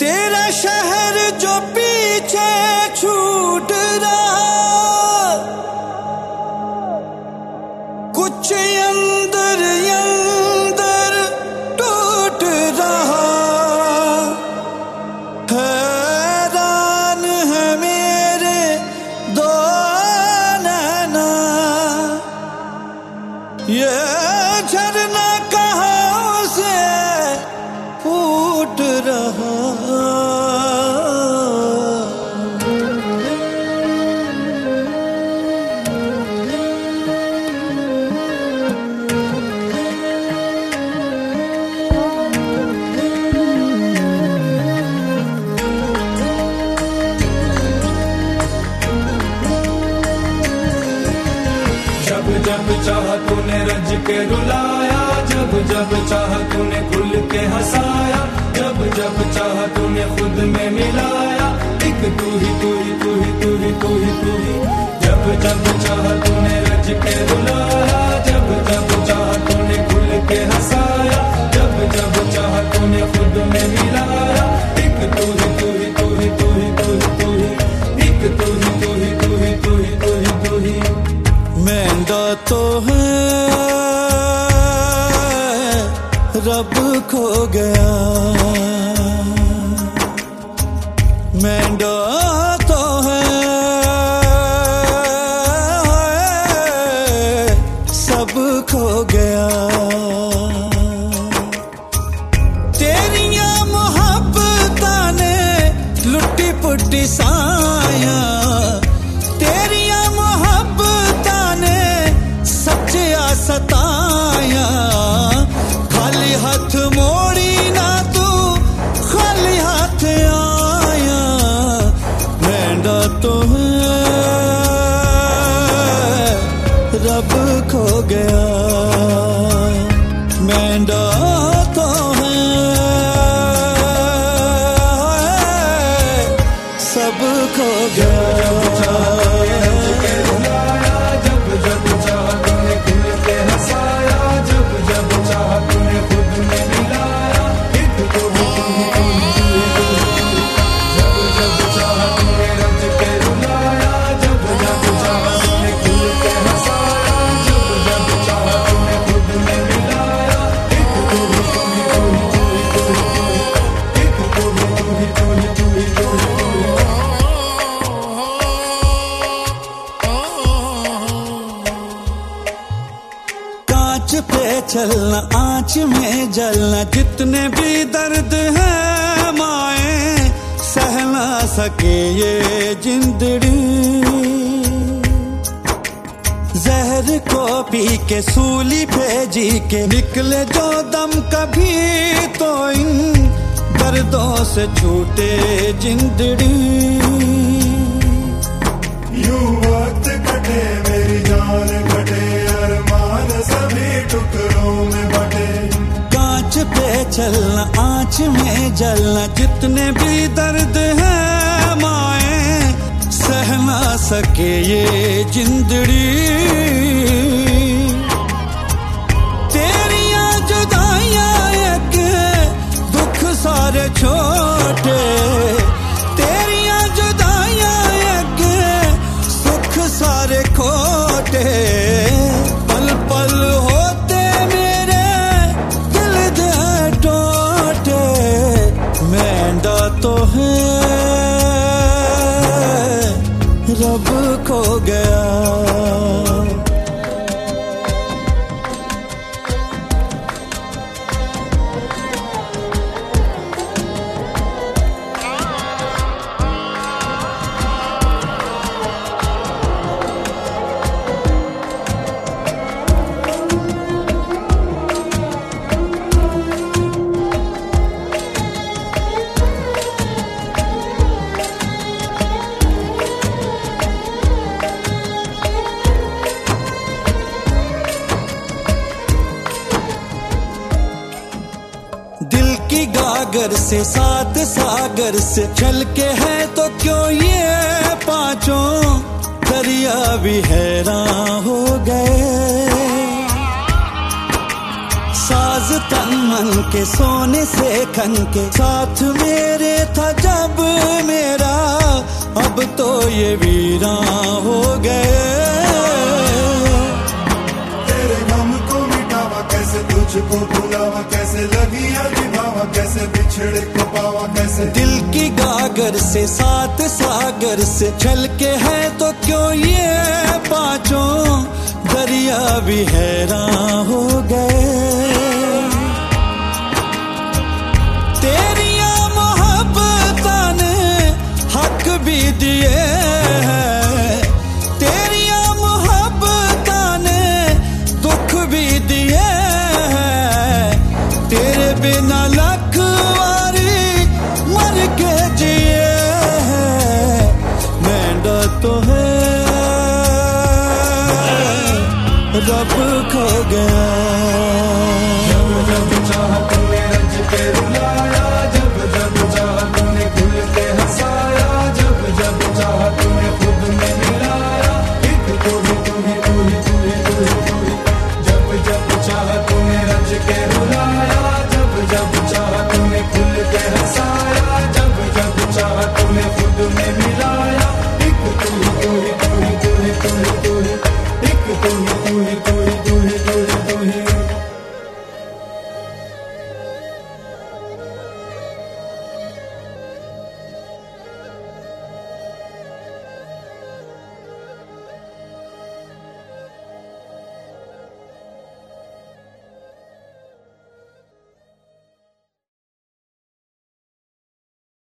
तेरा शहर जो पीछे छूट रहा चाह तूने रज के रुलाया, जब जब चाह तूने खुल के हंसाया, जब जब चाह तूने खुद में मिलाया, एक तू ही तू ही तू ही तू ही तू ही तू ही, जब जब चाह तूने तो है। रब खो गया। महँगा तो है। सब खो गया। तेरिया मोहब्बतां ने लुट्टी पुट्टी साया। सब खो चलना, आँच में जलना, जितने भी दर्द है माए सह ना सके ये जिंदड़ी। जहर को पी के, सूली पे जी के, निकले जो दम कभी तो इन दर्दों से छूटे जिंदड़ी। यूँ वक्त कटे मेरी जान चलना, आँच में जलना जितने भी दर्द है माए, सह ना सके ये जिंदड़ी। तेरिया जुदाइयाँ एक, दुख सारे छोटे। तेरिया जुदाइयाँ एक, सुख सारे खोटे। है रब खो गया। गागर से, सात सागर से। चल के है तो क्यों ये पाँचों? दरिया भी हैरान हो गए। साज तन मन के, सोने से खन के। साथ मेरे था जब मेरा, अब तो ये वीरा हो गए। कैसे तुझको भुलावा कैसे लगी अभिभावा कैसे बिछड़े को पावा? कैसे? दिल की गागर से सात सागर से चल के है तो क्यों ये पाँचों? दरिया भी हैरान हो रब खो गया।